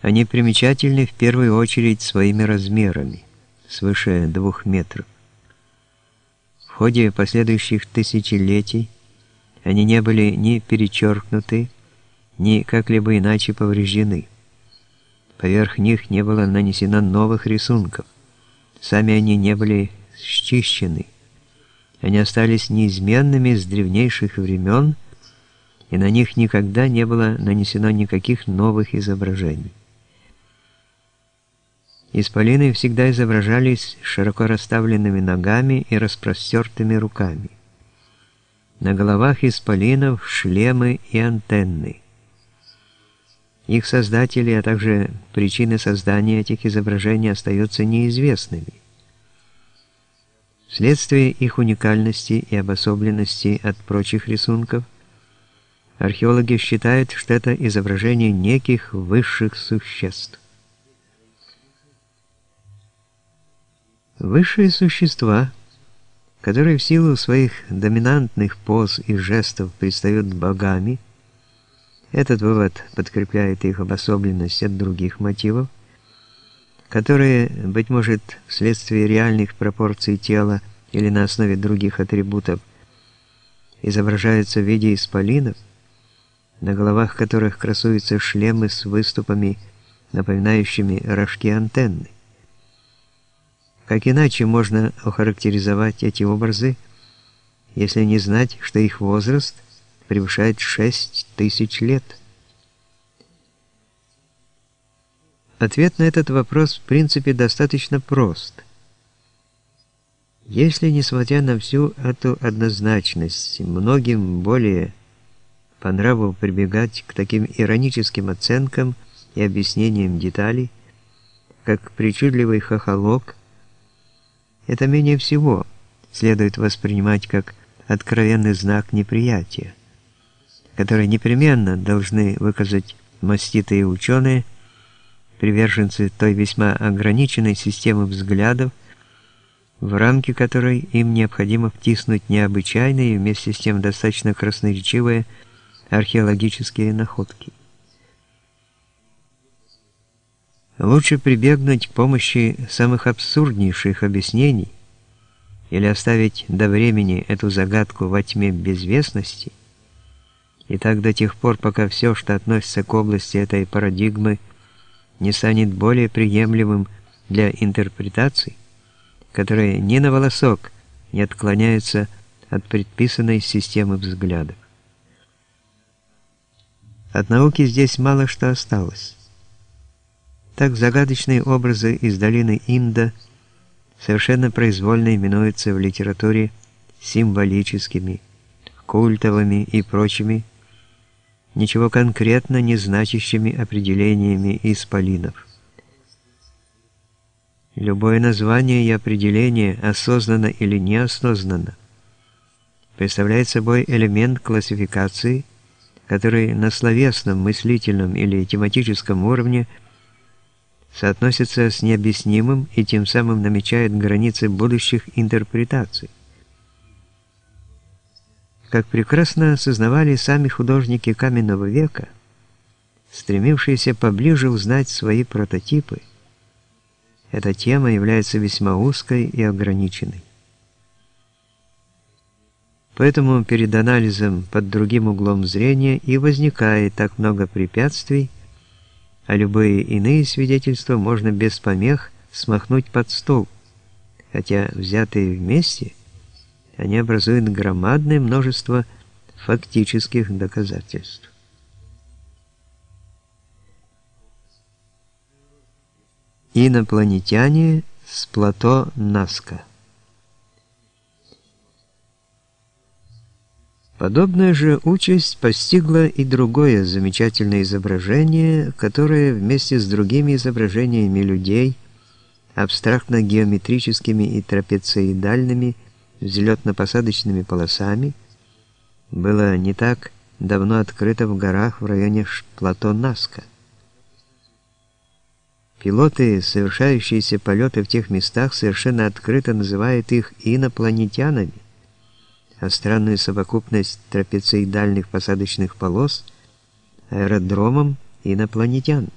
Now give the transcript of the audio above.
Они примечательны в первую очередь своими размерами, свыше двух метров. В ходе последующих тысячелетий они не были ни перечеркнуты, ни как-либо иначе повреждены. Поверх них не было нанесено новых рисунков. Сами они не были счищены. Они остались неизменными с древнейших времен, и на них никогда не было нанесено никаких новых изображений. Исполины всегда изображались широко расставленными ногами и распростертыми руками. На головах исполинов шлемы и антенны. Их создатели, а также причины создания этих изображений остаются неизвестными. Вследствие их уникальности и обособленности от прочих рисунков, археологи считают, что это изображение неких высших существ. Высшие существа, которые в силу своих доминантных поз и жестов предстают богами, этот вывод подкрепляет их обособленность от других мотивов, которые, быть может, вследствие реальных пропорций тела или на основе других атрибутов, изображаются в виде исполинов, на головах которых красуются шлемы с выступами, напоминающими рожки антенны. Как иначе можно охарактеризовать эти образы, если не знать, что их возраст превышает 6 тысяч лет? Ответ на этот вопрос в принципе достаточно прост. Если, несмотря на всю эту однозначность, многим более по нраву прибегать к таким ироническим оценкам и объяснениям деталей, как причудливый хохолок это менее всего следует воспринимать как откровенный знак неприятия, который непременно должны выказать маститые ученые, приверженцы той весьма ограниченной системы взглядов, в рамки которой им необходимо втиснуть необычайные и вместе с тем достаточно красноречивые археологические находки. Лучше прибегнуть к помощи самых абсурднейших объяснений или оставить до времени эту загадку во тьме безвестности, и так до тех пор, пока все, что относится к области этой парадигмы, не станет более приемлемым для интерпретаций, которые ни на волосок не отклоняются от предписанной системы взглядов. От науки здесь мало что осталось. Так загадочные образы из долины Инда совершенно произвольно именуются в литературе символическими, культовыми и прочими, ничего конкретно не значащими определениями исполинов. Любое название и определение, осознанно или неосознанно, представляет собой элемент классификации, который на словесном, мыслительном или тематическом уровне – соотносится с необъяснимым и тем самым намечает границы будущих интерпретаций. Как прекрасно осознавали сами художники каменного века, стремившиеся поближе узнать свои прототипы, эта тема является весьма узкой и ограниченной. Поэтому перед анализом под другим углом зрения и возникает так много препятствий, а любые иные свидетельства можно без помех смахнуть под стол, хотя взятые вместе они образуют громадное множество фактических доказательств. Инопланетяне с плато Наска Подобная же участь постигла и другое замечательное изображение, которое вместе с другими изображениями людей, абстрактно-геометрическими и трапециидальными взлетно-посадочными полосами, было не так давно открыто в горах в районе плато Наска. Пилоты, совершающиеся полеты в тех местах, совершенно открыто называют их инопланетянами а странную совокупность трапециидальных посадочных полос аэродромом инопланетян.